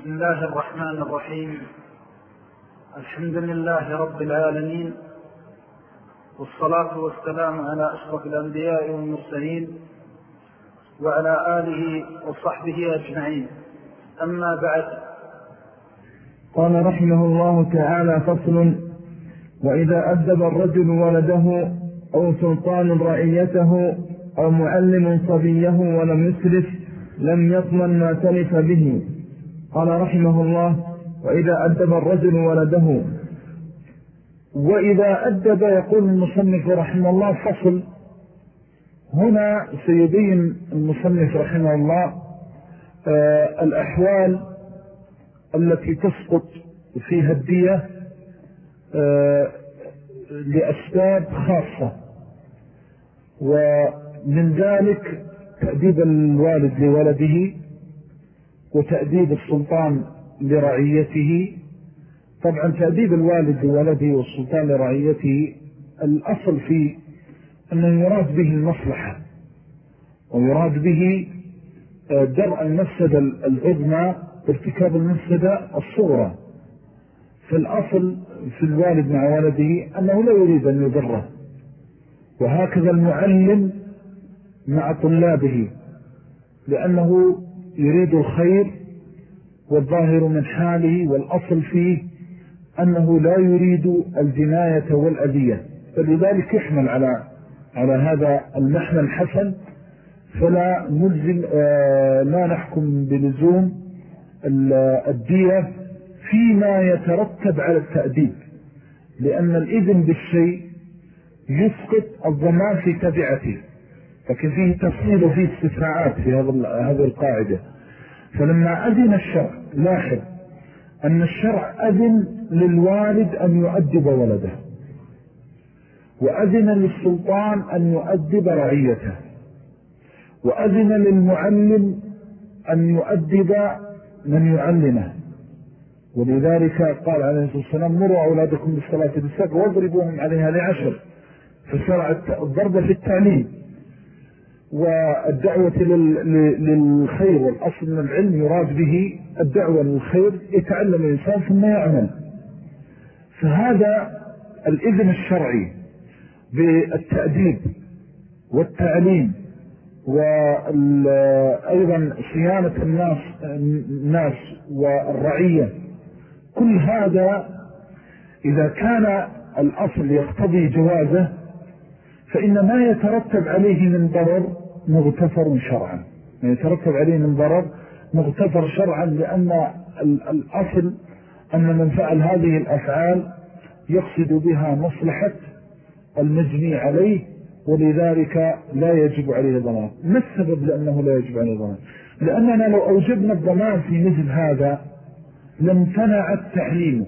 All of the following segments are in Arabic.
بسم الله الرحمن الرحيم. الحمد لله رب العالمين والصلاة والسلام على أشرف الأنبياء والمرسلين وعلى آله وصحبه أجمعين. أما بعد قال رحمه الله تعالى فصل وإذا أدب الرجل ولده أو سلطان رعيته أو معلم صبيه ولم يسرف لم يضمن ما تلف به. قال رحمه الله وإذا أدب الرجل ولده. وإذا أدب يقول المصنف رحمه الله فصل. هنا سيبين المصنف رحمه الله آه الأحوال التي تسقط فيها الدية آه لأسباب خاصة. ومن ذلك تأديب الوالد لولده. وتأديب السلطان لرعيته. طبعا تأديب الوالد لولده والسلطان لرعيته الأصل فيه أنه يراد به المصلحة ويراد به آه، درء المفسدة العظمى بارتكاب المفسدة الصغرى. فالأصل في الوالد مع ولده أنه لا يريد أن يضره. وهكذا المعلم مع طلابه لأنه يريد الخير والظاهر من حاله والأصل فيه أنه لا يريد الجناية والأذية فلذلك يحمل على على هذا المحمل الحسن فلا نلزم آه لا نحكم بلزوم الدية فيما يترتب على التأديب لأن الإذن بالشيء يسقط الضمان في تبعته. لكن فيه تفصيل وفيه استثناءات في هذه القاعدة. فلما أذن الشرع لاحظ أن الشرع أذن للوالد أن يؤدب ولده. وأذن للسلطان أن يؤدب رعيته. وأذن للمعلم أن يؤدب من يعلمه. ولذلك قال عليه الصلاة والسلام مروا أولادكم بالصلاة بالسبع واضربوهم عليها لعشر. فشرع الضرب في التعليم. والدعوة للخير والأصل من العلم يراد به الدعوة للخير يتعلم الإنسان ثم يعمل. فهذا الإذن الشرعي بالتأديب والتعليم وأيضا صيانة الناس, الناس والرعية كل هذا إذا كان الأصل يقتضي جوازه فإن ما يترتب عليه من ضرر مغتفر شرعا. ما يترتب عليه من ضرر مغتفر شرعا لأن الأصل أن من فعل هذه الأفعال يقصد بها مصلحة المجني عليه ولذلك لا يجب عليه ضمان ما السبب لأنه لا يجب عليه ضمان لأننا لو أوجبنا الضمان في مثل هذا لامتنع التعليم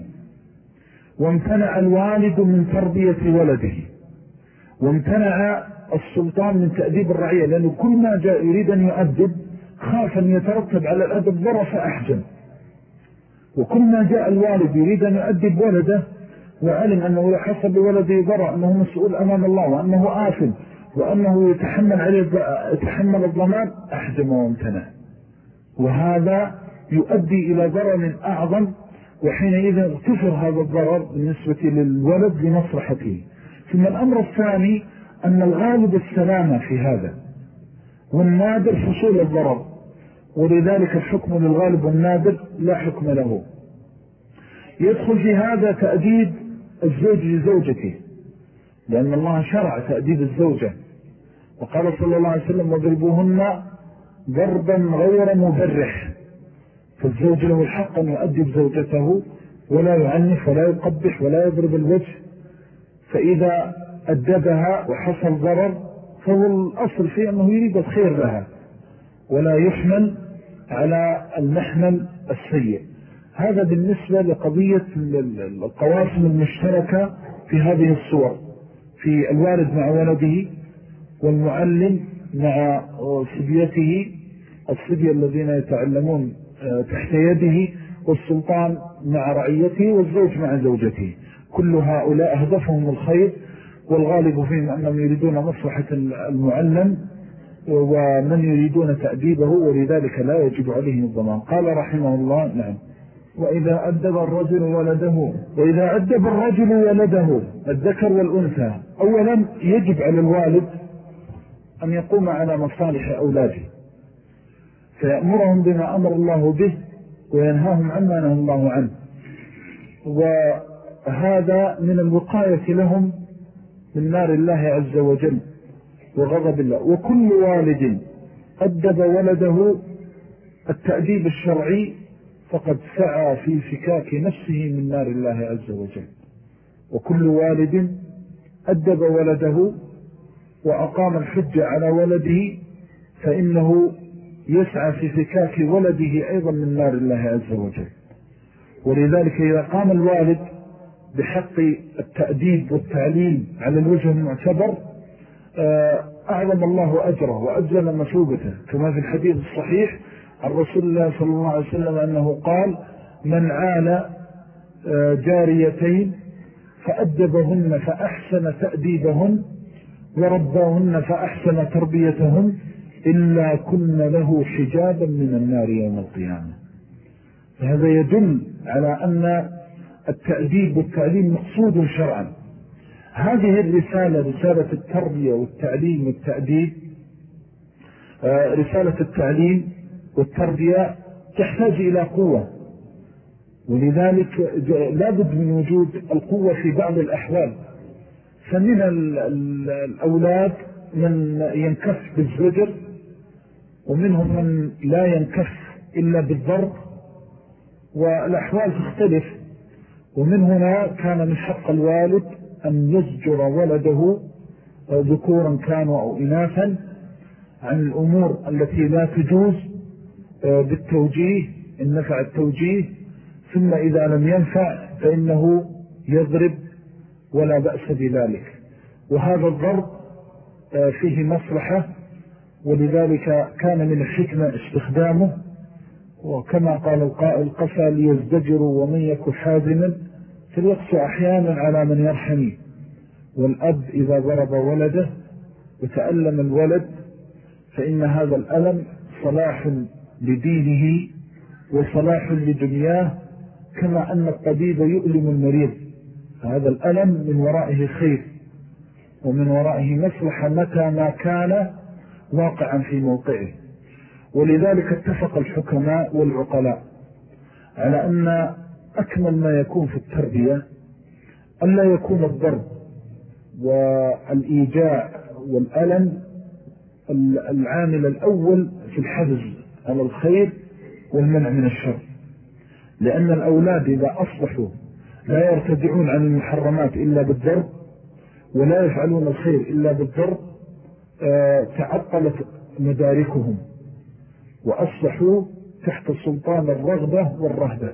وامتنع الوالد من تربية ولده وامتنع السلطان من تأديب الرعية لأنه كل ما جاء يريد أن يؤدب خاف أن يترتب على الأدب ضرر فأحجم وكل ما جاء الوالد يريد أن يؤدب ولده وعلم أنه يحصل بولده ضرر أنه مسؤول أمام الله وأنه آثم وأنه يتحمل عليه يتحمل الضمان أحجم وامتنع. وهذا يؤدي إلى ضرر أعظم وحينئذ اغتفر هذا الضرر بالنسبة للولد لمصلحته. ثم الأمر الثاني أن الغالب السلامة في هذا والنادر حصول الضرر ولذلك الحكم للغالب والنادر لا حكم له. يدخل في هذا تأديب الزوج لزوجته لأن الله شرع تأديب الزوجة. وقال صلى الله عليه وسلم وضربوهن ضربا غير مبرح. فالزوج له الحق أن يؤدب زوجته ولا يعنف ولا يقبح ولا يضرب الوجه. فإذا أدبها وحصل ضرر فهو الأصل فيه أنه يريد الخير لها ولا يحمل على المحمل السيء. هذا بالنسبة لقضية القواسم المشتركة في هذه الصور في الوالد مع ولده والمعلم مع صبيته الصبية الذين يتعلمون آه، تحت يده والسلطان مع رعيته والزوج مع زوجته. كل هؤلاء هدفهم الخير والغالب فيهم أنهم يريدون مصلحة المعلم ومن يريدون تأديبه ولذلك لا يجب عليهم الضمان. قال رحمه الله نعم. وإذا أدب الرجل ولده وإذا أدب الرجل ولده الذكر والأنثى أولا يجب على الوالد أن يقوم على مصالح أولاده. فيأمرهم بما أمر الله به وينهاهم عما نهى الله عنه. وهذا من الوقاية لهم من نار الله عز وجل وغضب الله. وكل والد أدب ولده التأديب الشرعي فقد سعى في فكاك نفسه من نار الله عز وجل. وكل والد أدب ولده وأقام الحجة على ولده فإنه يسعى في فكاك ولده أيضا من نار الله عز وجل. ولذلك إذا قام الوالد بحق التأديب والتعليم على الوجه المعتبر آه، أعظم الله أجره وأجل مثوبته كما في الحديث الصحيح عن رسول الله صلى الله عليه وسلم أنه قال من عال آه، جاريتين فأدبهن فأحسن تأديبهن ورباهن فأحسن تربيتهن إلا كن له حجابا من النار يوم القيامة. فهذا يدل على أن التأديب والتعليم مقصود شرعا. هذه الرسالة رسالة التربية والتعليم والتأديب آه، رسالة التعليم والتربية تحتاج إلى قوة. ولذلك لابد من وجود القوة في بعض الأحوال. فمن الأولاد من ينكف بالزجر ومنهم من لا ينكف إلا بالضرب. والأحوال تختلف. ومن هنا كان من حق الوالد أن يزجر ولده ذكورا كانوا أو إناثا عن الأمور التي لا تجوز آه، بالتوجيه إن نفع التوجيه. ثم إذا لم ينفع فإنه يضرب ولا بأس بذلك. وهذا الضرب آه، فيه مصلحة ولذلك كان من الحكمة استخدامه. وكما قال القائل قفى ليزدجروا ومن يكن حازما فليقسو أحيانا على من يرحمي والأب إذا ضرب ولده وتألم الولد فإن هذا الألم صلاح لدينه وصلاح لدنياه كما أن الطبيب يؤلم المريض. هذا الألم من ورائه خير ومن ورائه مصلحة متى ما كان واقعا في موقعه. ولذلك اتفق الحكماء والعقلاء على أن أكمل ما يكون في التربية أن لا يكون الضرب والإيجاع والألم العامل الأول في الحفظ على الخير والمنع من الشر. لأن الأولاد إذا أصبحوا لا يرتدعون عن المحرمات إلا بالضرب ولا يفعلون الخير إلا بالضرب آه، تعطلت مداركهم. وأصبحوا تحت سلطان الرغبة والرهبة.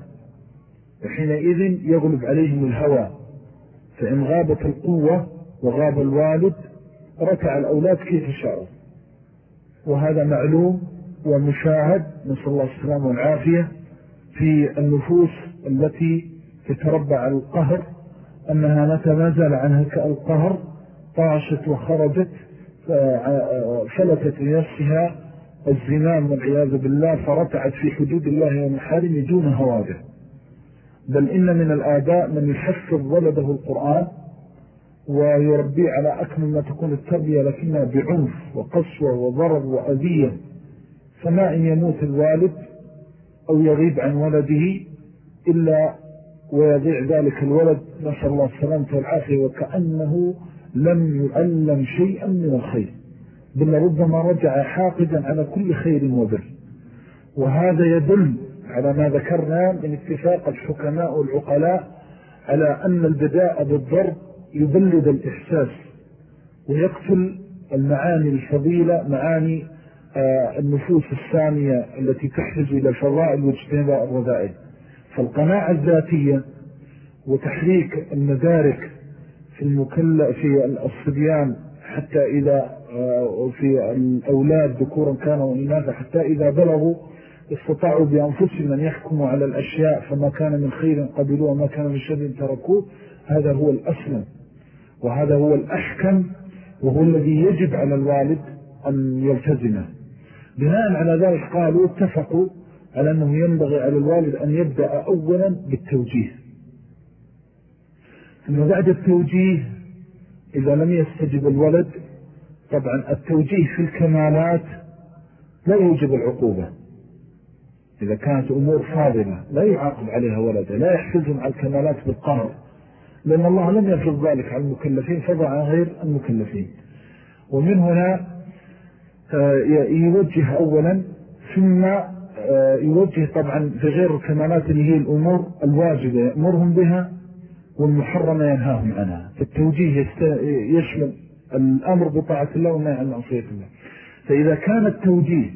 وحينئذ يغلب عليهم الهوى. فإن غابت القوة وغاب الوالد ركع الأولاد كيف شاءوا. وهذا معلوم ومشاهد نسأل الله السلام والعافية في النفوس التي تتربع على القهر أنها زال عنها كالقهر طاشت وخرجت فلتت لنفسها الزنام والعياذ بالله فرتعت في حدود الله ومحارم دون هواده بل إن من الآباء من يحفظ ولده القرآن ويربيه على أكمل ما تكون التربية لكنها بعنف وقسوة وضرب وأذية. فما إن يموت الوالد أو يغيب عن ولده إلا ويضيع ذلك الولد نسأل الله السلامة والعافية. وكأنه لم يؤلم شيئا من الخير. بل ربما رجع حاقدا على كل خير وبر. وهذا يدل على ما ذكرنا من اتفاق الحكماء والعقلاء على أن البداء بالضرب يبلد الإحساس ويقتل المعاني الفضيلة معاني آه، النفوس الثانية التي تحرز إلى الفضائل واجتنباء الرذائل. فالقناعة الذاتية وتحريك المدارك في المكلف في الصبيان حتى إذا في الأولاد ذكورا كانوا إناثا حتى إذا بلغوا استطاعوا بأنفسهم أن يحكموا على الأشياء فما كان من خير قبلوه وما كان من شر تركوه. هذا هو الأسلم وهذا هو الأحكم وهو الذي يجب على الوالد أن يلتزمه. بناء على ذلك قالوا اتفقوا على أنه ينبغي على الوالد أن يبدأ أولا بالتوجيه. ثم بعد التوجيه إذا لم يستجب الولد طبعا التوجيه في الكمالات لا يوجب العقوبة. إذا كانت أمور فاضلة لا يعاقب عليها ولده لا يحفزهم على الكمالات بالقهر لأن الله لم يفرض ذلك على المكلفين فضع غير المكلفين. ومن هنا آه، يوجه أولا ثم آه، يوجه طبعا في غير الكمالات اللي هي الأمور الواجبة يأمرهم بها والمحرمة ينهاهم عنها. فالتوجيه يشمل الأمر بطاعة الله وما عن معصية الله. فإذا كان التوجيه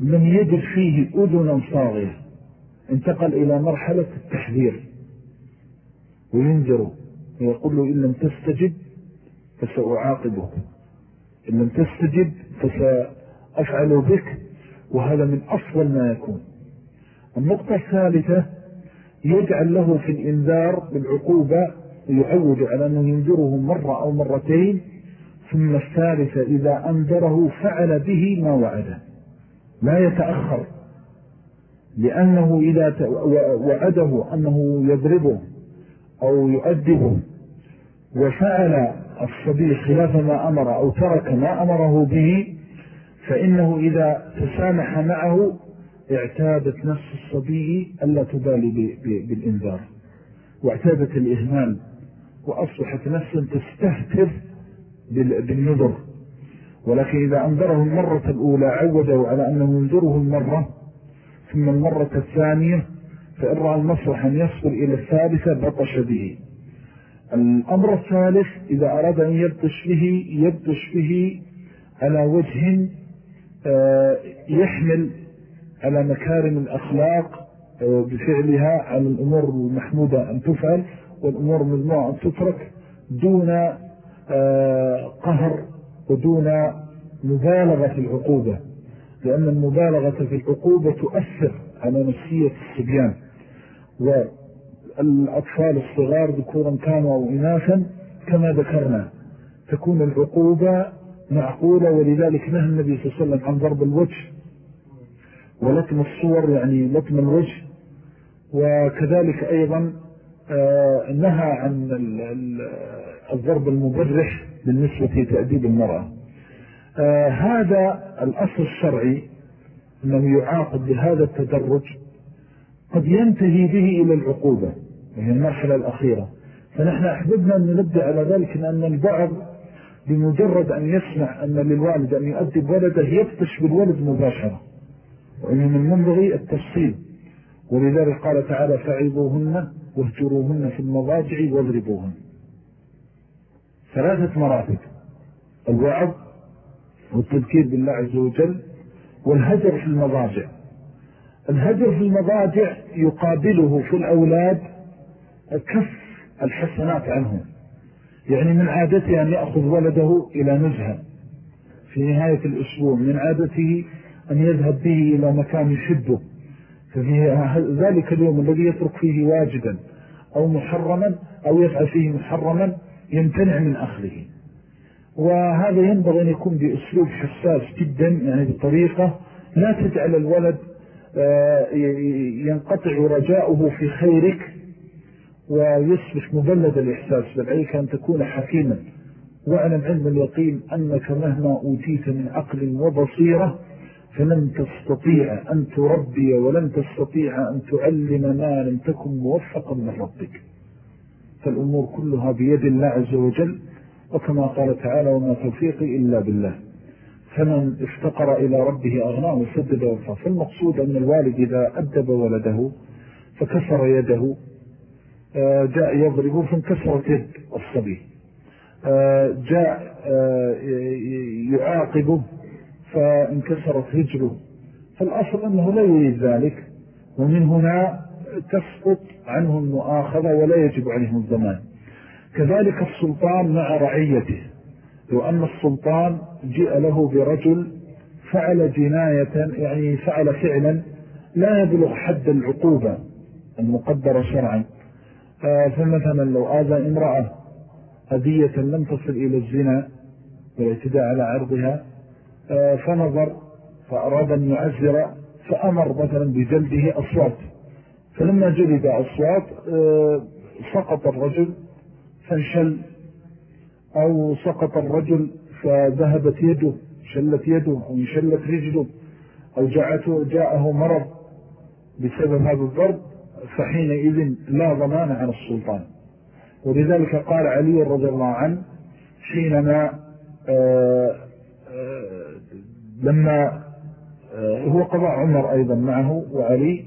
لم يجد فيه أذنا صاغية انتقل إلى مرحلة التحذير. وينذره ويقول له إن لم تستجب فسأعاقبه. إن لم تستجب فسأفعل بك وهذا من أفضل ما يكون. النقطة الثالثة يجعل له في الإنذار بالعقوبة ويعود على أنه ينذره مرة أو مرتين ثم الثالثة إذا أنذره فعل به ما وعده لا يتأخر. لأنه إذا وعده أنه يضربه أو يؤدبه وفعل الصبي خلاف ما أمر أو ترك ما أمره به فإنه إذا تسامح معه اعتادت نفس الصبي ألا تبالي بالإنذار. واعتادت الإهمال. وأصبحت نفسا تستهتر بالنذر. ولكن إذا أنذره المرة الأولى عوده على أنه ينذره المرة ثم المرة الثانية فإن رأى المصرح أن يصل إلى الثالثة بطش به. الأمر الثالث إذا أراد أن يبطش به يبطش به على وجه آه، يحمل على مكارم الأخلاق آه، بفعلها على الأمور المحمودة أن تفعل والأمور المجموعة أن تترك دون قهر ودون مبالغة في العقوبة لأن المبالغة في العقوبة تؤثر على نفسية الصبيان. والأطفال الصغار ذكورا كانوا أو إناثا كما ذكرنا تكون العقوبة معقولة ولذلك نهى النبي صلى الله عليه وسلم عن ضرب الوجه ولتم الصور يعني لتم الوجه. وكذلك أيضا آه، نهى عن الضرب المبرح بالنسبة لتأديب المرأة. آه هذا الأصل الشرعي أنه يعاقب بهذا التدرج قد ينتهي به إلى العقوبة وهي المرحلة الأخيرة. فنحن أحببنا أن نبدأ على ذلك لأن البعض بمجرد أن يسمع أن للوالد أن يؤدب ولده يفتش بالولد مباشرة وإن من منبغي التفصيل. ولذلك قال تعالى فعيبوهن واهجروهن في المضاجع واضربوهن. ثلاثة مراتب. الوعظ والتذكير بالله عز وجل والهجر في المضاجع. الهجر في المضاجع يقابله في الأولاد كف الحسنات عنهم يعني من عادته أن يأخذ ولده إلى نزهة. في نهاية الأسبوع من عادته أن يذهب به إلى مكان يشده ففي ذلك اليوم الذي يترك فيه واجدا أو محرما أو يفعل فيه محرما يمتنع من أخذه. وهذا ينبغي أن يكون بأسلوب حساس جدا يعني بطريقة لا تجعل الولد آه، ينقطع رجاؤه في خيرك ويصبح مبلد الإحساس بل عليك أن تكون حكيما. واعلم علم اليقين أنك مهما أوتيت من عقل وبصيرة فلن تستطيع أن تربي ولن تستطيع أن تعلم ما لم تكن موفقا من ربك. فالأمور كلها بيد الله عز وجل وكما قال تعالى وما توفيقي إلا بالله. فمن افتقر إلى ربه أغناه وسدد وفا فالمقصود أن الوالد إذا أدب ولده فكسر يده آه، جاء يضربه فانكسرت يد الصبي. آه، جاء آه، يعاقبه فانكسرت رجله فالأصل أنه لا يريد ذلك. ومن هنا تسقط عنه المؤاخذة ولا يجب عليهم الضمان. كذلك السلطان مع رعيته. لو أن السلطان جاء له برجل فعل جناية يعني فعل فعلا لا يبلغ حد العقوبة المقدرة شرعا. آه، فمثلا لو آذى امرأة أذية لم تصل إلى الزنا والاعتداء على عرضها آه، فنظر فأراد أن يعزر فأمر مثلا بجلده أصوات. فلما جلد أصوات آه، سقط الرجل فانشل أو سقط الرجل فذهبت يده شلت يده أو انشلت رجله أو جاءته جاءه مرض بسبب هذا الضرب فحينئذ لا ضمان عن السلطان. ولذلك قال علي رضي الله عنه حينما آه، آه، لما آه، هو قضاء عمر أيضا معه وعلي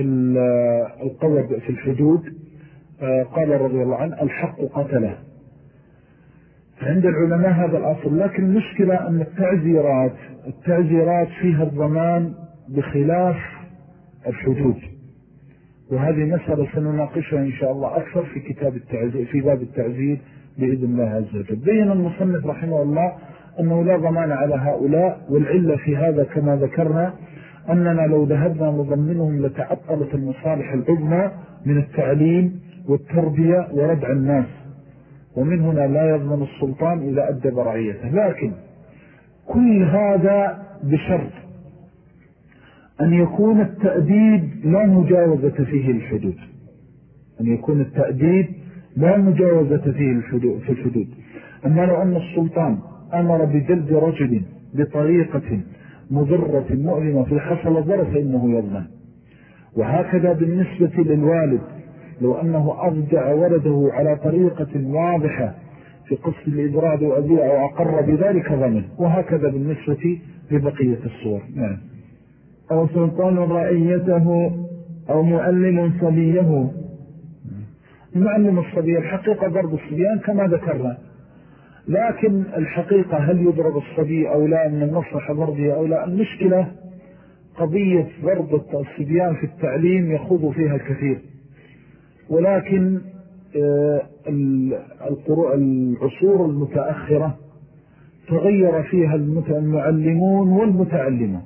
في القوة في الحدود. قال رضي الله عنه الحق قتله. عند العلماء هذا الأصل لكن المشكلة أن التعزيرات التعزيرات فيها الضمان بخلاف الحدود. وهذه مسألة سنناقشها إن شاء الله أكثر في كتاب التعزير في باب التعزير بإذن الله عز وجل. بين المصنف رحمه الله أنه لا ضمان على هؤلاء والعلة في هذا كما ذكرنا أننا لو ذهبنا نضمنهم لتعطلت المصالح العظمى من التعليم والتربية وردع الناس. ومن هنا لا يضمن السلطان إذا أدب رعيته لكن كل هذا بشرط أن يكون التأديب لا مجاوزة فيه الحدود. أن يكون التأديب لا مجاوزة فيه الحدود في الحدود. أما لو أن السلطان أمر بجلد رجل بطريقة مضرة مؤلمة في حصل ضرر فإنه يضمن. وهكذا بالنسبة للوالد لو أنه أرجع ولده على طريقة واضحة في قصد الإبراد وأبيع أو أقر بذلك ضمن. وهكذا بالنسبة لبقية الصور. نعم. أو سلطان رأيته أو معلم صبيه. معلم الصبي الحقيقة ضرب الصبيان كما ذكرنا. لكن الحقيقة هل يضرب الصبي أو لا من المصلحة ضربه أو لا؟ المشكلة قضية ضرب الصبيان في التعليم يخوض فيها الكثير. ولكن آه، العصور المتأخرة تغير فيها المعلمون والمتعلمون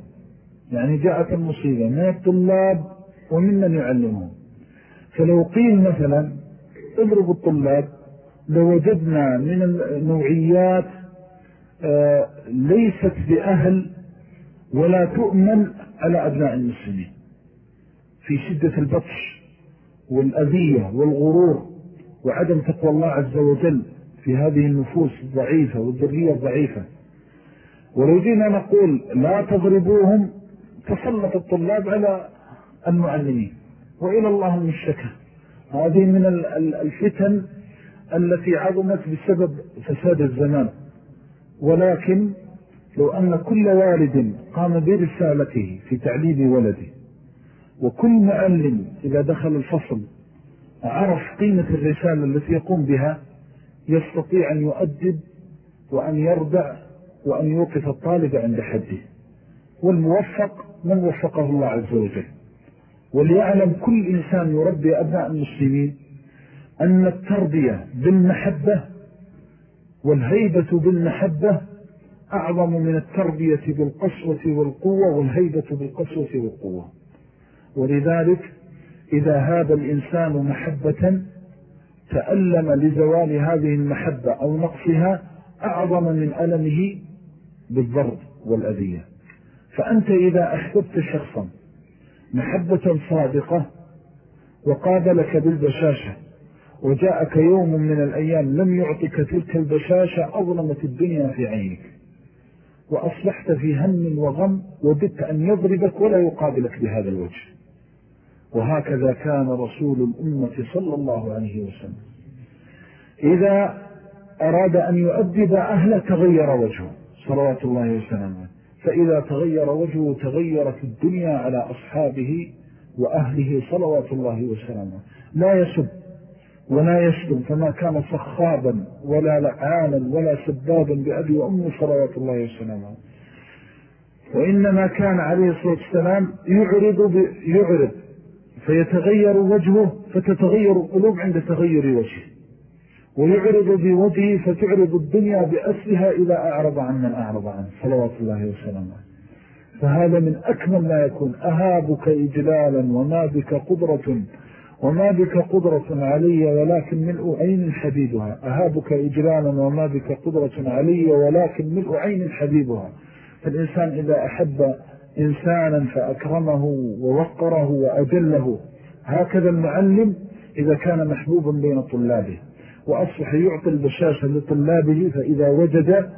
يعني جاءت المصيبة من الطلاب وممن يعلمهم. فلو قيل مثلا اضرب الطلاب لوجدنا من النوعيات آه، ليست بأهل ولا تؤمن على أبناء المسلمين. في شدة البطش والأذية والغرور وعدم تقوى الله عز وجل في هذه النفوس الضعيفة والذرية الضعيفة. ولو جينا نقول لا تضربوهم تسلط الطلاب على المعلمين. وإلى الله الشكا هذه من الفتن التي عظمت بسبب فساد الزمان. ولكن لو أن كل والد قام برسالته في تعليم ولده وكل معلم إذا دخل الفصل عرف قيمة الرسالة التي يقوم بها يستطيع أن يؤدب وأن يردع وأن يوقف الطالب عند حده. والموفق من وفقه الله عز وجل. وليعلم كل إنسان يربي أبناء المسلمين أن التربية بالمحبة والهيبة بالمحبة أعظم من التربية بالقسوة والقوة والهيبة بالقسوة والقوة. ولذلك إذا هاب الإنسان محبة تألم لزوال هذه المحبة أو نقصها أعظم من ألمه بالضرب والأذية. فأنت إذا أحببت شخصا محبة صادقة وقابلك بالبشاشة وجاءك يوم من الأيام لم يعطك تلك البشاشة أظلمت الدنيا في عينك. وأصبحت في هم وغم وددت أن يضربك ولا يقابلك بهذا الوجه. وهكذا كان رسول الأمة صلى الله عليه وسلم. إذا أراد أن يؤدب أهله تغير وجهه صلوات الله وسلامه. فإذا تغير وجهه تغيرت الدنيا على أصحابه وأهله صلوات الله وسلامه. لا يسب ولا يشتم فما كان صخابا ولا لعانا ولا سبابا بأبي وأمه صلوات الله وسلامه. وإنما كان عليه الصلاة والسلام يعرض, يعرض فيتغير وجهه فتتغير القلوب عند تغير وجهه. ويعرض بوجهه فتعرض الدنيا بأسلها إذا أعرض عن من أعرض عنه صلوات الله وسلامه. فهذا من أكمل ما يكون. أهابك إجلالا وما بك قدرة. وما بك قدرة علي ولكن ملء عين حبيبها. أهابك إجلالا وما بك قدرة علي ولكن ملء عين حبيبها. فالإنسان إذا أحب إنسانا فأكرمه ووقره وأجله. هكذا المعلم إذا كان محبوبا بين طلابه. وأصبح يعطي البشاشة لطلابه فإذا وجد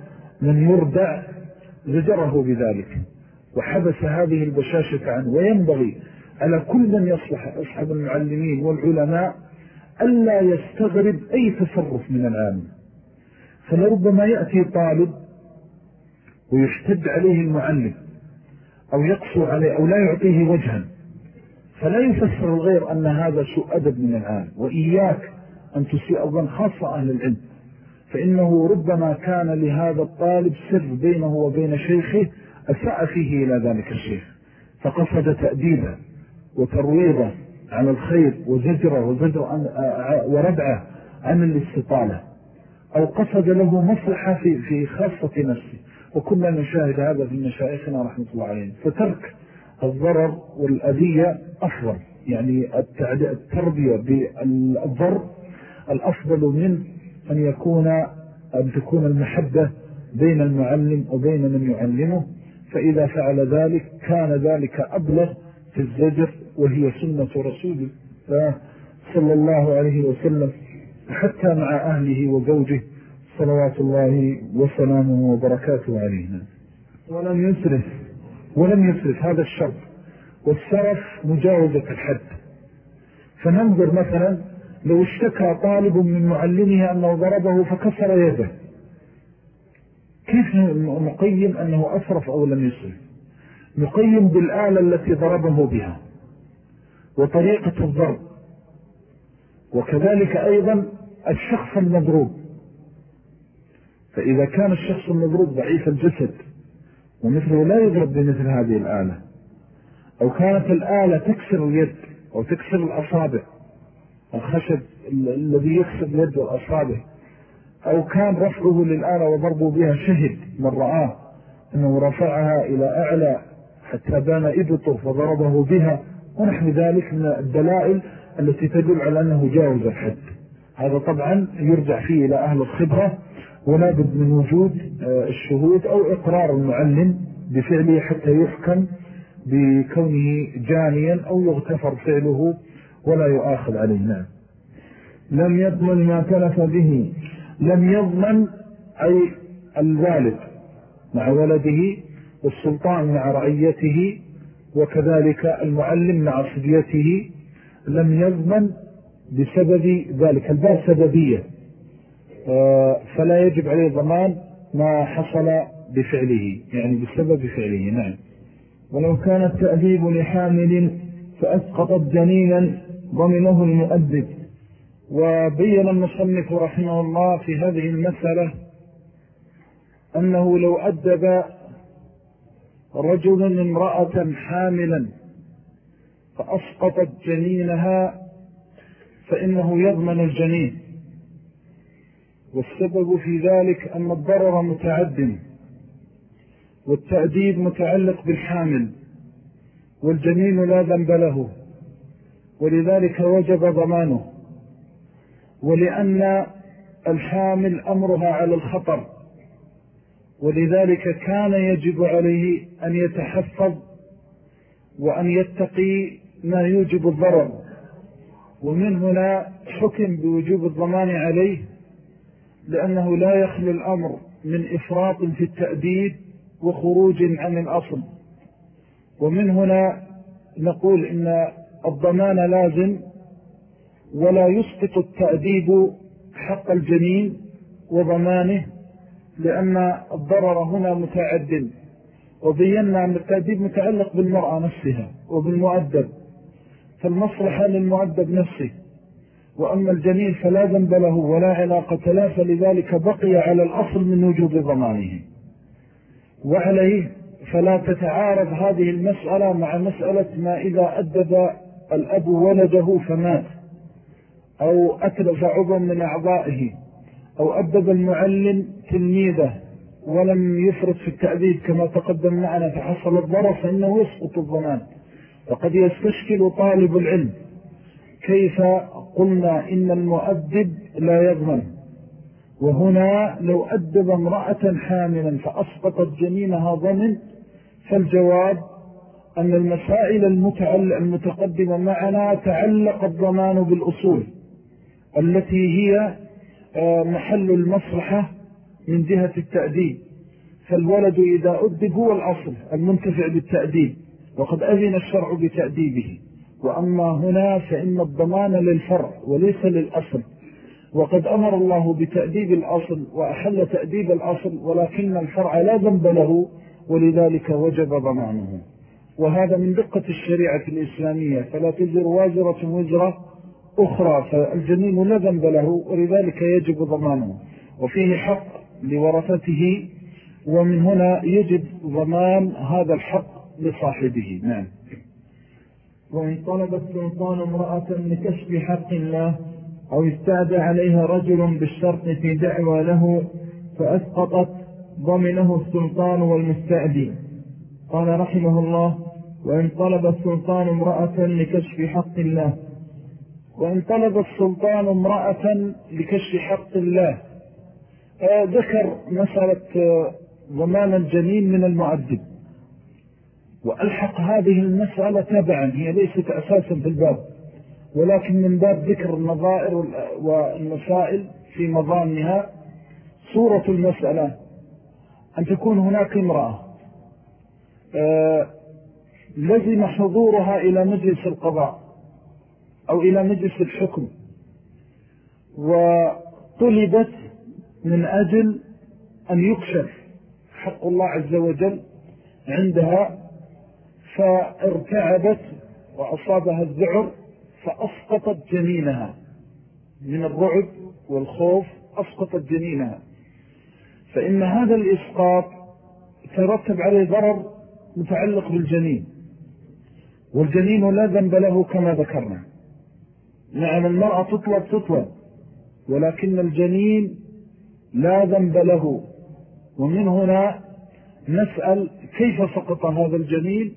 من يردع زجره بذلك. وحبس هذه البشاشة عنه. وينبغي على كل من يصلح أصحاب المعلمين والعلماء ألا يستغرب أي تصرف من العالم فلربما يأتي طالب ويشتد عليه المعلم أو يقصو عليه أو لا يعطيه وجها فلا يفسر الغير أن هذا سوء أدب من العالم وإياك أن تسيء الظن خاصة أهل العلم فإنه ربما كان لهذا الطالب سر بينه وبين شيخه أساء فيه إلى ذلك الشيخ فقصد تأديبه. وترويضه على الخير وزجره وزجر وردعه عن الاستطالة. أو قصد له مصلحة في, في خاصة نفسه. وكنا نشاهد هذا في مشايخنا رحمة الله عليهم. فترك الضرر والأذية أفضل. يعني التربية بالضرر الأفضل من أن يكون أن تكون المحبة بين المعلم وبين من يعلمه. فإذا فعل ذلك كان ذلك أبلغ في الزجر وهي سنة رسول صلى الله عليه وسلم حتى مع أهله وزوجه صلوات الله وسلامه وبركاته علينا ولم يسرف ولم يسرف هذا الشرط والسرف مجاوزة الحد. فننظر مثلا لو اشتكى طالب من معلمه أنه ضربه فكسر يده. كيف نقيم أنه أسرف أو لم يسرف؟ نقيم بالآلة التي ضربه بها. وطريقة الضرب. وكذلك أيضا الشخص المضروب. فإذا كان الشخص المضروب ضعيف الجسد ومثله لا يضرب بمثل هذه الآلة أو كانت الآلة تكسر اليد أو تكسر الأصابع الخشب الذي يكسر اليد والأصابع أو كان رفعه للآلة وضربه بها شهد من رآه أنه رفعها إلى أعلى حتى بان إبطه فضربه بها ونحن ذلك من الدلائل التي تدل على أنه جاوز الحد. هذا طبعا يرجع فيه إلى أهل الخبرة ولا بد من وجود آه، الشهود أو إقرار المعلم بفعله حتى يحكم بكونه جانيا أو يغتفر فعله ولا يؤاخذ عليه. نعم. لم يضمن ما تلف به. لم يضمن أي الوالد مع ولده والسلطان مع رعيته وكذلك المعلم مع صديته لم يضمن بسبب ذلك. الباب سببية آه، فلا يجب عليه ضمان ما حصل بفعله يعني بسبب فعله نعم. ولو كان التأديب لحامل فأسقطت جنينا ضمنه المؤدب. وبين المصنف رحمه الله في هذه المسألة أنه لو أدب رجل امرأة حاملا فأسقطت جنينها فإنه يضمن الجنين. والسبب في ذلك أن الضرر متعد والتأديب متعلق بالحامل والجنين لا ذنب له ولذلك وجب ضمانه ولأن الحامل أمرها على الخطر. ولذلك كان يجب عليه أن يتحفظ وأن يتقي ما يوجب الضرر. ومن هنا حكم بوجوب الضمان عليه لأنه لا يخلو الأمر من إفراط في التأديب وخروج عن الأصل. ومن هنا نقول إن الضمان لازم ولا يسقط التأديب حق الجنين وضمانه لأن الضرر هنا متعد. وبينا أن التأديب متعلق بالمرأة نفسها وبالمؤدب. فالمصلحة للمؤدب نفسه. وأما الجنين فلا ذنب له ولا علاقة لا فلذلك بقي على الأصل من وجود ضمانه. وعليه فلا تتعارض هذه المسألة مع مسألة ما إذا أدب الأب ولده فمات أو أتلف عضو من أعضائه. أو أدب المعلم تلميذه ولم يفرط في التأديب كما تقدم معنا فحصل الضرر فإنه يسقط الضمان. وقد يستشكل طالب العلم كيف قلنا إن المؤدب لا يضمن. وهنا لو أدب امرأة حاملا فأسقطت جنينها ضمن فالجواب أن المسائل المتقدمة معنا تعلق الضمان بالأصول التي هي محل المصلحة من جهة التأديب. فالولد إذا أدب هو الأصل المنتفع بالتأديب وقد أذن الشرع بتأديبه. وأما هنا فإن الضمان للفرع وليس للأصل. وقد أمر الله بتأديب الأصل وأحل تأديب الأصل ولكن الفرع لا ذنب له ولذلك وجب ضمانه. وهذا من دقة الشريعة الإسلامية فلا تزر وازرة وزرة أخرى فالجنين لا ذنب له ولذلك يجب ضمانه. وفيه حق لورثته ومن هنا يجب ضمان هذا الحق لصاحبه. نعم. وإن طلب السلطان امرأة لكشف حق الله أو استعدى عليها رجل بالشرط في دعوى له فأسقطت ضمنه السلطان والمستأدي قال رحمه الله وإن طلب السلطان امرأة لكشف حق الله. وإن طلب السلطان امرأة لكشف حق الله. آه، ذكر مسألة آه، ضمان الجنين من المعذب. وألحق هذه المسألة تبعا هي ليست أساسا في الباب. ولكن من باب ذكر النظائر والمسائل في مضامها صورة المسألة. أن تكون هناك امرأة آه، لزم حضورها إلى مجلس القضاء. أو إلى مجلس الحكم. وطلبت من أجل أن يكشف حق الله عز وجل عندها فارتعبت وأصابها الذعر فأسقطت جنينها. من الرعب والخوف أسقطت جنينها. فإن هذا الإسقاط ترتب عليه ضرر متعلق بالجنين. والجنين لا ذنب له كما ذكرنا. نعم المرأة تطلب تطلب ولكن الجنين لا ذنب له. ومن هنا نسأل كيف سقط هذا الجنين؟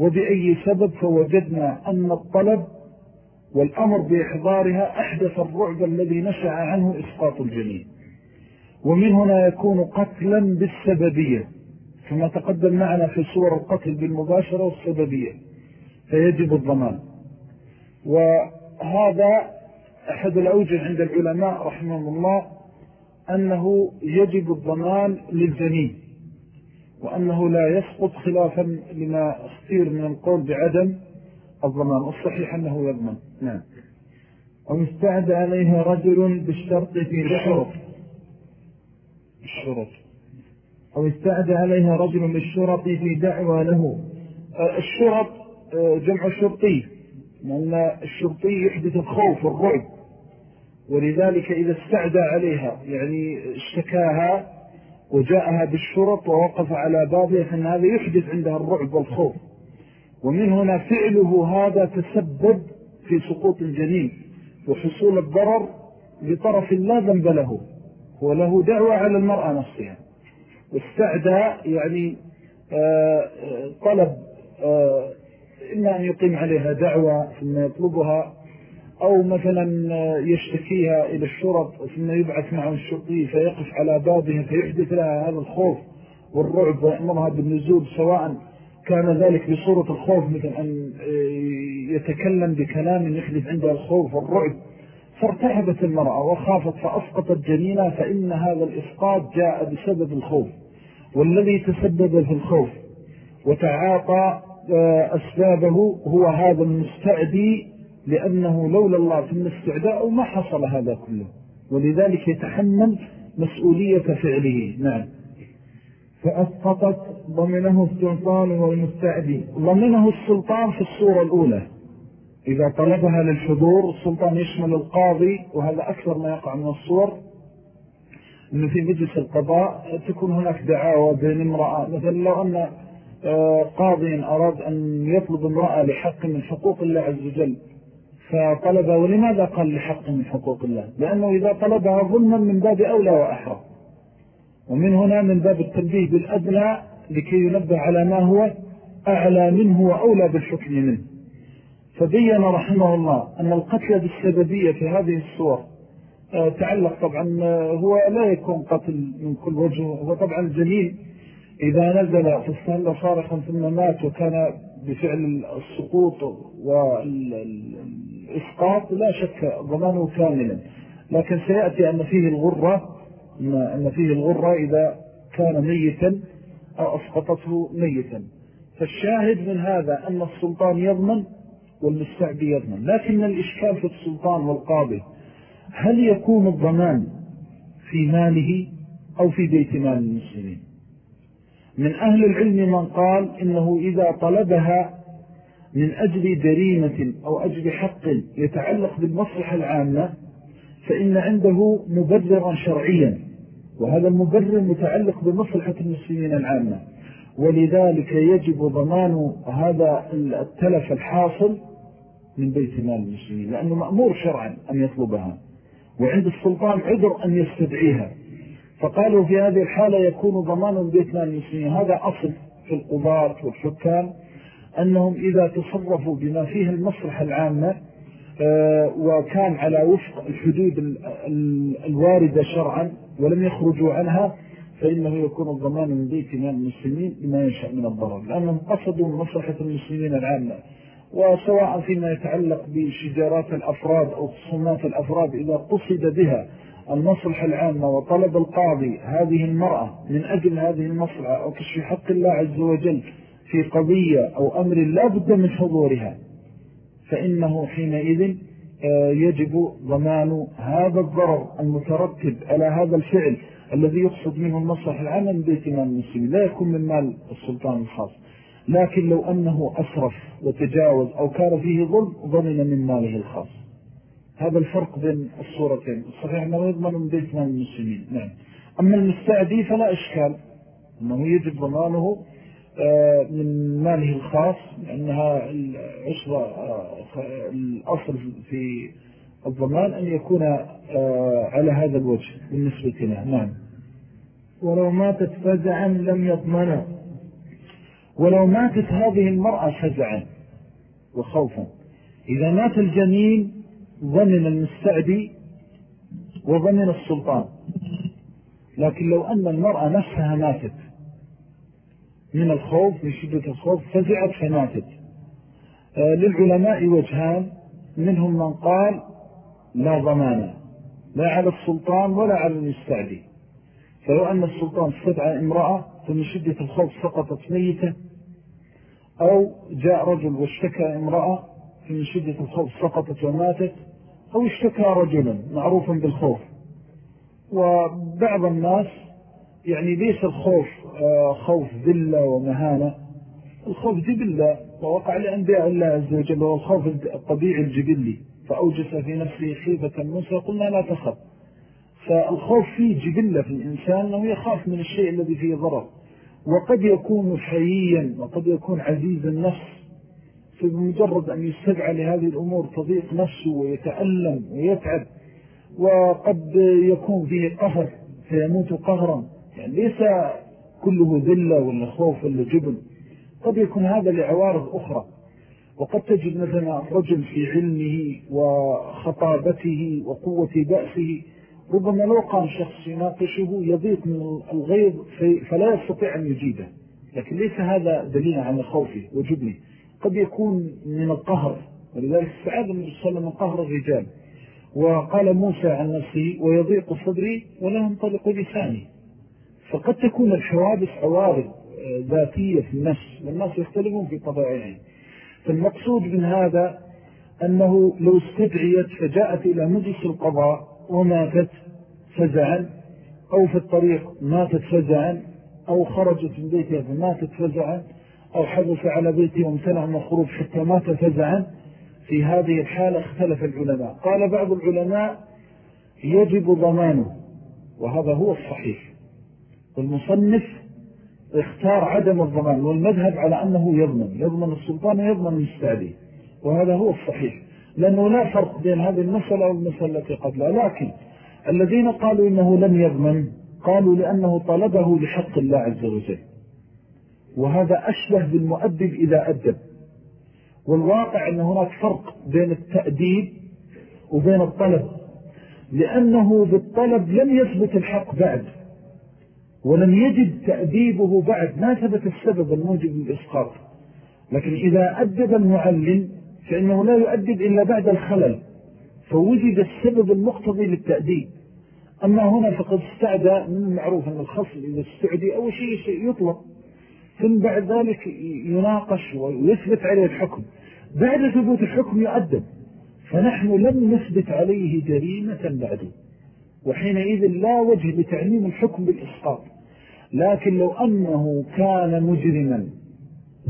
وبأي سبب؟ فوجدنا أن الطلب والأمر بإحضارها أحدث الرعب الذي نشأ عنه إسقاط الجنين. ومن هنا يكون قتلا بالسببية. كما تقدم معنا في صور القتل بالمباشرة والسببية فيجب الضمان. وهذا أحد الأوجه عند العلماء رحمه الله أنه يجب الضمان للجنين وأنه لا يسقط خلافا لما اختير من القول بعدم الضمان والصحيح أنه يضمن. نعم. ومستعد عليها رجل بالشرط في الشرط. الشرط. أو استعد عليها رجل بالشرط في دعوى له. الشرط آه، جمع شرطي. لأن الشرطي يحدث الخوف والرعب. ولذلك إذا استعدى عليها يعني اشتكاها وجاءها بالشرط ووقف على بابها فإن هذا يحدث عندها الرعب والخوف. ومن هنا فعله هذا تسبب في سقوط الجنين وحصول الضرر لطرف لا ذنب له. هو له دعوة على المرأة نفسها. واستعدى يعني آه، آه، طلب آه، إما أن يقيم عليها دعوة ثم يطلبها أو مثلا يشتكيها إلى الشرط ثم يبعث معه الشرطي فيقف على بابها فيحدث لها هذا الخوف والرعب ويأمرها بالنزول سواء كان ذلك بصورة الخوف مثل أن يتكلم بكلام يحدث عندها الخوف والرعب. فارتهبت المرأة وخافت فأسقطت جنينة فإن هذا الإسقاط جاء بسبب الخوف والذي تسبب في الخوف وتعاطى أسبابه هو هذا المستعدي لأنه لولا الله في الاستعداء ما حصل هذا كله. ولذلك يتحمل مسؤولية فعله. نعم. فأسقطت ضمنه السلطان والمستعدي. ضمنه السلطان في الصورة الأولى. إذا طلبها للحضور السلطان يشمل القاضي وهذا أكثر ما يقع من الصور. أنه في مجلس القضاء تكون هناك دعاوى بين امرأة. مثلا لو أن قاضي أراد أن يطلب امرأة لحق من حقوق الله عز وجل. فطلبها ولماذا قال لحق من حقوق الله؟ لأنه إذا طلبها ظلما من باب أولى وأحرى. ومن هنا من باب التنبيه بالأدنى لكي ينبه على ما هو أعلى منه وأولى بالحكم منه. فبين رحمه الله أن القتل بالسببية في هذه الصور آه، تعلق طبعا آه، هو لا يكون قتل من كل وجه هو طبعا جميل إذا نزل في السنة صارخا ثم مات وكان بفعل السقوط والإسقاط لا شك ضمانه كاملا. لكن سيأتي أن فيه الغرة أن فيه الغرة إذا كان ميتا أو أسقطته ميتا. فالشاهد من هذا أن السلطان يضمن والمستعدي يضمن. لكن الإشكال في السلطان والقاضي هل يكون الضمان في ماله أو في بيت مال المسلمين؟ من أهل العلم من قال إنه إذا طلبها من أجل جريمة أو أجل حق يتعلق بالمصلحة العامة فإن عنده مبررا شرعيا وهذا المبرر متعلق بمصلحة المسلمين العامة. ولذلك يجب ضمان هذا التلف الحاصل من بيت مال المسلمين لأنه مأمور شرعا أن يطلبها وعند السلطان عذر أن يستدعيها. فقالوا في هذه الحالة يكون ضمان مال المسلمين هذا أصل في القضاة والحكام أنهم إذا تصرفوا بما فيه المصلحة العامة آه، وكان على وفق الحدود الواردة شرعا ولم يخرجوا عنها فإنه يكون الضمان من بيت المسلمين بما يشاء من الضرر. لأنهم قصدوا مصلحة المسلمين العامة وسواء فيما يتعلق بشجارات الأفراد أو خصومات الأفراد إذا قصد بها المصلحة العامة وطلب القاضي هذه المرأة من أجل هذه المصلحة أو كشف حق الله عز وجل في قضية أو أمر لا بد من حضورها فإنه حينئذ آه، يجب ضمان هذا الضرر المترتب على هذا الفعل الذي يقصد منه المصلحة العامة من بيت مال المسلمين لا يكون من مال السلطان الخاص. لكن لو أنه أسرف وتجاوز أو كان فيه ظلم ضمن من ماله الخاص. هذا الفرق بين الصورتين. صحيح أنه يضمن من المسلمين. نعم. أما المستعدي فلا إشكال. أنه يجب ضمانه آه، من ماله الخاص لأنها العشرة آه، الأصل في الضمان أن يكون آه، على هذا الوجه بالنسبة له نعم. ولو ماتت فزعا لم يضمنه. ولو ماتت هذه المرأة فزعا وخوفا. إذا مات الجنين ضمن المستعدي وضمن السلطان. لكن لو أن المرأة نفسها ماتت من الخوف من شدة الخوف فزعت فماتت. آه، للعلماء وجهان منهم من قال لا ضمان لا على السلطان ولا على المستعدي. فلو أن السلطان استدعى امرأة فمن شدة الخوف سقطت ميتة أو جاء رجل واشتكى امرأة فمن شدة الخوف سقطت وماتت أو اشتكى رجلا معروفا بالخوف. وبعض الناس يعني ليس الخوف آه، خوف ذلة ومهانة. الخوف جبلة ووقع لأنبياء الله عز وجل هو الخوف الطبيعي الجبلي. فأوجس في نفسه خيبة موسى قلنا لا تخف. فالخوف فيه جبلة في الإنسان أنه يخاف من الشيء الذي فيه ضرر. وقد يكون حييا وقد يكون عزيز النفس. فبمجرد أن يستدعى لهذه الأمور تضيق نفسه ويتألم ويتعب وقد يكون فيه قهر فيموت قهرا. يعني ليس كله ذلة ولا خوف ولا جبن. قد يكون هذا لعوارض أخرى. وقد تجد مثلا الرجل في علمه وخطابته وقوة بأسه ربما لو قام شخص يناقشه يضيق من الغيظ فلا يستطيع أن يجيبه. لكن ليس هذا دليل عن خوفه وجبنه. قد يكون من القهر. ولذلك استعاد النبي صلى الله عليه وسلم من قهر الرجال. وقال موسى عن نفسه ويضيق صدري ولا ينطلق لساني. فقد تكون الحوادث عوارض آه، ذاتية في النفس والناس يختلفون في طبيعهم فالمقصود من هذا أنه لو استدعيت فجاءت إلى مجلس القضاء وماتت فزعا أو في الطريق ماتت فزعا أو خرجت من بيتها فماتت فزعا أو حدث على بيته وامتنع من الخروج حتى مات فزعا. في هذه الحالة اختلف العلماء. قال بعض العلماء يجب ضمانه وهذا هو الصحيح. والمصنف اختار عدم الضمان والمذهب على أنه يضمن يضمن السلطان ويضمن المستعدي وهذا هو الصحيح. لأنه لا فرق بين هذه المسألة والمسألة التي قبلها. لكن الذين قالوا إنه لم يضمن قالوا لأنه طلبه لحق الله عز وجل. وهذا أشبه بالمؤدب إذا أدب. والواقع أن هناك فرق بين التأديب وبين الطلب لأنه بالطلب لم يثبت الحق بعد ولم يجد تأديبه بعد ما ثبت السبب الموجب للإسقاط. لكن إذا أدب المعلم فإنه لا يؤدب إلا بعد الخلل فوجد السبب المقتضي للتأديب. أما هنا فقد استعدى من المعروف أن الخصم إذا استعدي أول شيء, شيء يطلق. ثم بعد ذلك يناقش ويثبت عليه الحكم. بعد ثبوت الحكم يؤدب. فنحن لم نثبت عليه جريمة بعده. وحينئذ لا وجه لتعميم الحكم بالإسقاط. لكن لو أنه كان مجرما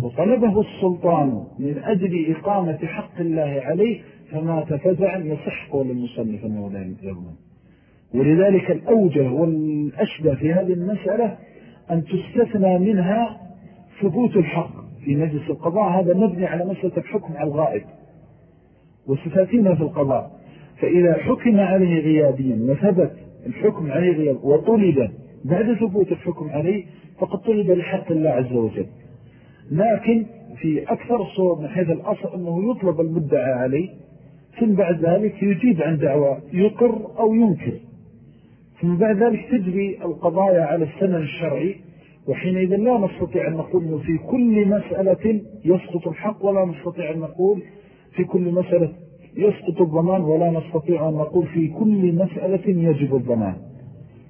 وطلبه السلطان من أجل إقامة حق الله عليه فما تفزع يصح قول المصنف أنه لا ولذلك الأوجه والأشبه في هذه المسألة أن تستثنى منها ثبوت الحق في مجلس القضاء هذا مبني على مسألة الحكم على الغائب وستأتينا في القضاء. فإذا حكم عليه غيابيا وثبت الحكم عليه غياب وطلب بعد ثبوت الحكم عليه فقد طلب لحق الله عز وجل. لكن في أكثر الصور من حيث الأصل أنه يطلب المدعى عليه ثم بعد ذلك يجيب عن دعوة يقر أو ينكر. ثم بعد ذلك تجري القضايا على السنة الشرعي وحينئذ لا نستطيع أن نقول في كل مسألة يسقط الحق ولا نستطيع أن نقول في كل مسألة يسقط الضمان ولا نستطيع أن نقول في كل مسألة يجب الضمان.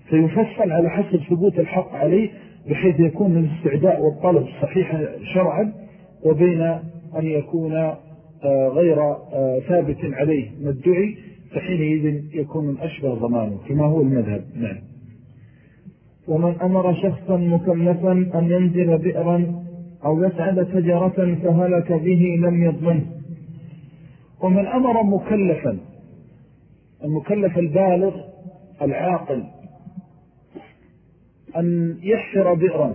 فيفصل على حسب ثبوت الحق عليه بحيث يكون الاستعداء والطلب صحيح شرعا وبين أن يكون آه، غير آه، ثابت عليه مدعي فحينئذ يكون الأشبه ضمانه كما هو المذهب. نعم. ومن أمر شخصا مكلفا أن ينزل بئرا أو يسعد شجرة فهلك به لم يضمنه ومن أمر مكلفا المكلف البالغ العاقل أن يحفر بئرا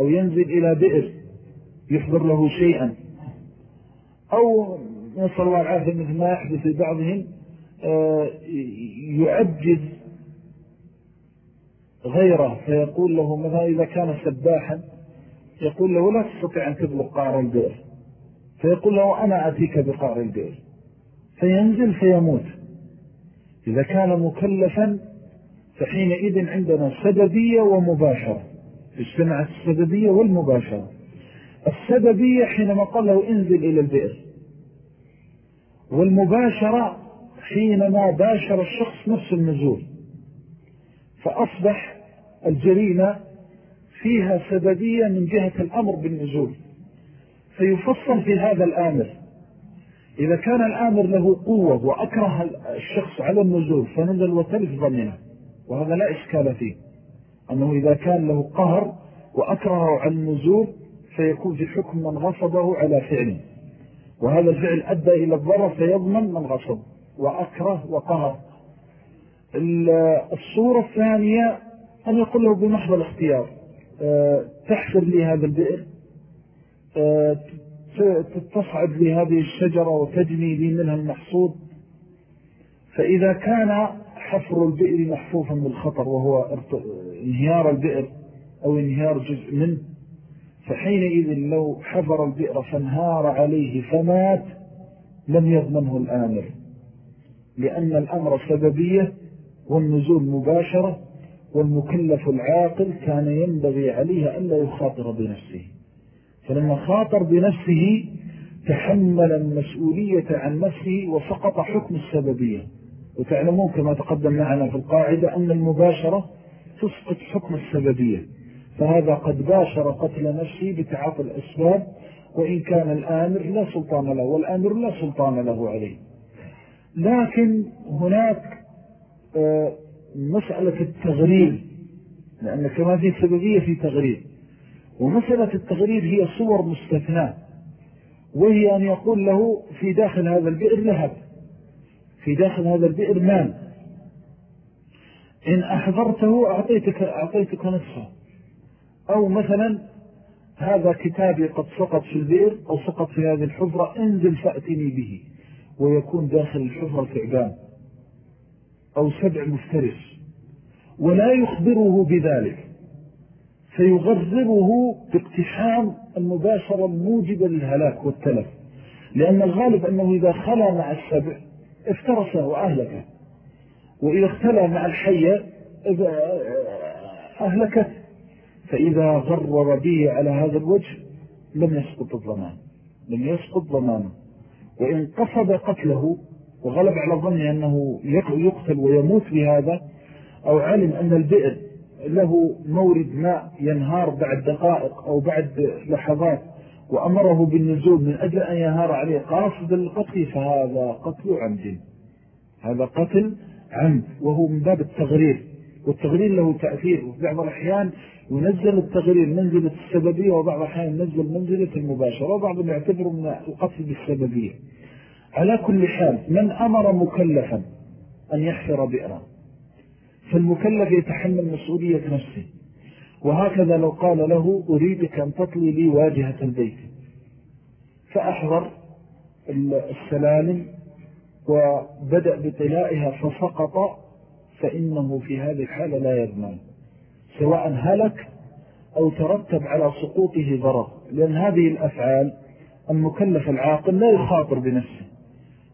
أو ينزل إلى بئر يحضر له شيئا. أو نسأل الله العافية مثل ما يحدث لبعضهم آه، يعجز غيره فيقول له مثلا إذا كان سباحا؟ يقول له لا تستطيع أن تبلغ قعر البئر. فيقول له أنا أتيك بقعر البئر. فينزل فيموت. إذا كان مكلفا فحينئذ عندنا سببية ومباشرة. اجتمعت السببية والمباشرة. السببية حينما قال له انزل إلى البئر. والمباشرة حينما باشر الشخص نفس النزول. فأصبح الجريمة فيها سببية من جهة الأمر بالنزول. فيفصل في هذا الآمر. إذا كان الآمر له قوة وأكره الشخص على النزول فنزل وتلف ضمنه. وهذا لا إشكال فيه. أنه إذا كان له قهر وأكرهه على النزول فيكون في حكم من غصبه على فعله وهذا الفعل أدى إلى الضرر فيضمن من غصب. وأكره وقهر. الصورة الثانية أن يقول له بمحض الاختيار أه، تحفر لي هذا البئر أه، تصعد لي هذه الشجرة وتجني لي منها المحصود. فإذا كان حفر البئر محفوفا بالخطر وهو انهيار البئر أو انهيار جزء منه فحينئذ لو حفر البئر فانهار عليه فمات لم يضمنه الآمر لأن الأمر سببية والنزول مباشرة والمكلف العاقل كان ينبغي عليه أن لا يخاطر بنفسه. فلما خاطر بنفسه تحمل المسؤولية عن نفسه وسقط حكم السببية. وتعلمون كما تقدم معنا في القاعدة أن المباشرة تسقط حكم السببية. فهذا قد باشر قتل نفسه بتعاطي الأسباب وإن كان الآمر لا سلطان له والآمر لا سلطان له عليه. لكن هناك آه، مسألة التغرير لأن كما في سببية في تغرير ومسألة التغرير هي صور مستثناء وهي أن يقول له في داخل هذا البئر لهب في داخل هذا البئر مال. إن أحضرته أعطيتك, أعطيتك نصفه أو مثلا هذا كتابي قد سقط في البئر أو سقط في هذه الحفرة انزل فأتني به ويكون داخل الحفرة ثعبان أو سبع مفترس ولا يخبره بذلك فيغرره باقتحام المباشرة الموجبة للهلاك والتلف لأن الغالب أنه إذا خلى مع السبع افترسه وأهلكه وإذا اختلى مع الحية أهلكت فإذا غرر به على هذا الوجه لم يسقط الضمان لم يسقط ضمانه وإن قصد قتله وغلب على ظنه أنه يقتل ويموت بهذا أو علم أن البئر له مورد ماء ينهار بعد دقائق أو بعد لحظات وأمره بالنزول من أجل أن ينهار عليه. قاصد القتل فهذا قتل عمد. هذا قتل عمد وهو من باب التغرير. والتغرير له تأثير. وفي بعض الأحيان ينزل التغرير منزلة السببية وبعض الأحيان ينزل منزلة المباشرة وبعضهم يعتبر من القتل بالسببية. على كل حال من أمر مكلفا أن يحفر بئرا. فالمكلف يتحمل مسؤولية نفسه. وهكذا لو قال له أريدك أن تطلي لي واجهة البيت. فأحضر السلالم وبدأ بطلائها فسقط فإنه في هذه الحالة لا يضمن سواء هلك أو ترتب على سقوطه ضرر. لأن هذه الأفعال المكلف العاقل لا يخاطر بنفسه.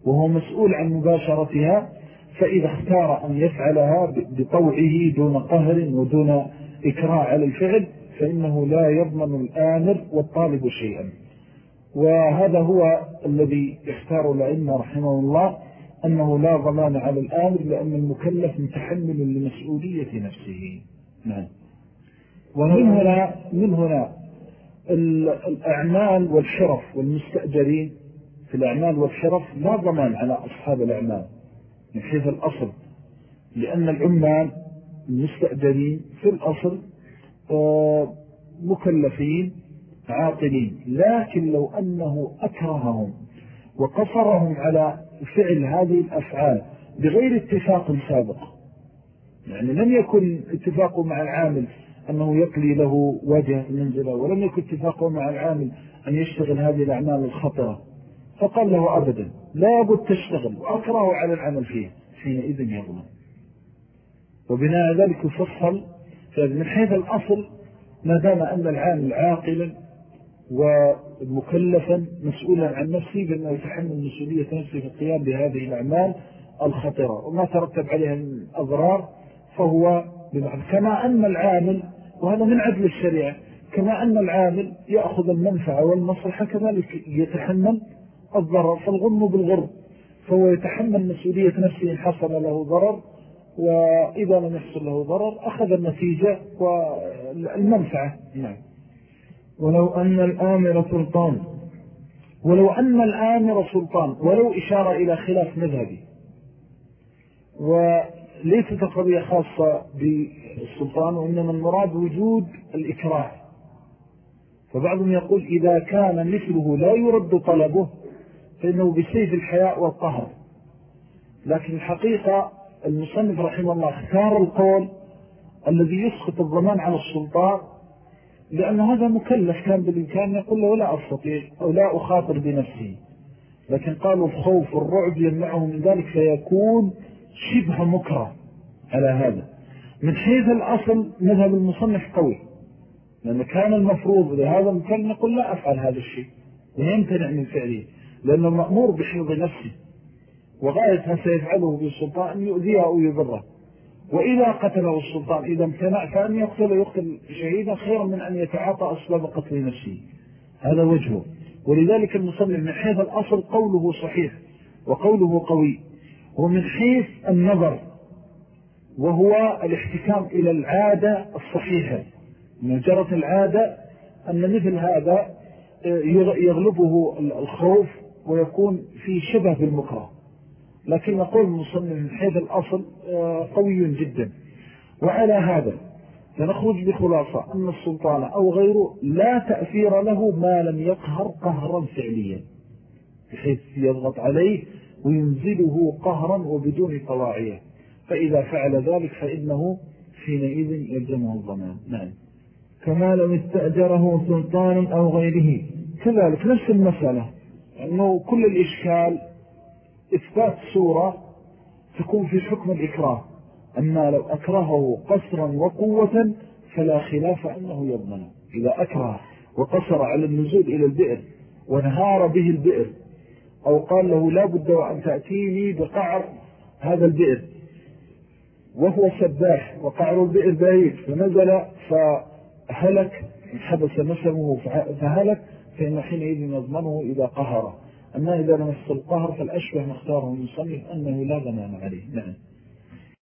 وهو مسؤول عن مباشرتها فإذا اختار أن يفعلها بطوعه دون قهر ودون إكراء على الفعل فإنه لا يضمن الآمر والطالب شيئا. وهذا هو الذي اختار العلم رحمه الله أنه لا ضمان على الآمر لأن المكلف متحمل لمسؤولية نفسه. نعم. ومن هنا من هنا الأعمال والشرف والمستأجرين في الأعمال والشرف لا ضمان على أصحاب الأعمال من حيث الأصل لأن العمال المستأجرين في الأصل آه، مكلفين عاقلين. لكن لو أنه أكرههم وقصرهم على فعل هذه الأفعال بغير اتفاق سابق يعني لم يكن اتفاقه مع العامل أنه يقلي له وجه المنزلة ولم يكن اتفاقه مع العامل أن يشتغل هذه الأعمال الخطرة. فقال له أبدا. لا بد تشتغل وأكره على العمل فيه. حينئذ يظلم وبناء ذلك يفصل من حيث الأصل ما دام أن العامل عاقلا ومكلفا مسؤولا عن نفسه بأنه يتحمل مسؤولية نفسه في القيام بهذه الأعمال الخطرة. وما ترتب عليها الأضرار فهو بمعنى كما أن العامل وهذا من عدل الشريعة كما أن العامل يأخذ المنفعة والمصلحة كذلك يتحمل الضرر فالغم بالغرب. فهو يتحمل مسؤولية نفسه إن حصل له ضرر وإذا لم يحصل له ضرر أخذ النتيجة والمنفعة. نعم. ولو أن الآمر سلطان. ولو أن الآمر سلطان ولو إشارة إلى خلاف مذهبي. وليست القضية خاصة بالسلطان وإنما المراد وجود الإكراه. فبعضهم يقول إذا كان مثله لا يرد طلبه فإنه بسيف الحياء والقهر لكن الحقيقة المصنف رحمه الله اختار القول الذي يسقط الضمان على السلطان لأن هذا مكلف كان بالإمكان يقول له لا أستطيع أو لا أخاطر بنفسي. لكن قالوا الخوف والرعب يمنعه من ذلك فيكون شبه مكره على هذا. من حيث الأصل مذهب المصنف قوي. لأن كان المفروض لهذا المكان نقول لا أفعل هذا الشيء. ويمتنع من فعله. لأنه مأمور بحفظ نفسه وغاية ما سيفعله بالسلطان أن يؤذيه أو يضره. وإذا قتله السلطان إذا امتنع فأن يقتل يقتل شهيدا خيرا من أن يتعاطى أسباب قتل نفسه. هذا وجهه. ولذلك المصنف من حيث الأصل قوله صحيح وقوله قوي ومن حيث النظر وهو الاحتكام إلى العادة الصحيحة. من جرت العادة أن مثل هذا يغلبه الخوف ويكون في شبه بالمكره. لكن نقول المصنف من حيث الأصل آه، قوي جدا. وعلى هذا فنخرج بخلاصة أن السلطان أو غيره لا تأثير له ما لم يقهر قهرا فعليا بحيث يضغط عليه وينزله قهرا وبدون طواعية. فإذا فعل ذلك فإنه حينئذ يلزمه الضمان. نعم. كما لو استأجره سلطان أو غيره. كذلك نفس المسألة. أنه كل الإشكال إثبات صورة تكون في حكم الإكراه. أما لو أكرهه قصرا وقوة فلا خلاف أنه يضمن. إذا أكره وقصر على النزول إلى البئر ونهار به البئر أو قال له لا بد أن تأتيني بقعر هذا البئر وهو سباح وقعر البئر بعيد فنزل فهلك حبس نسمه فهلك فإن حينئذ نضمنه إذا قهر أما إذا لم القهر فالأشبه مختاره المصنف أنه لا ضمان عليه. نعم.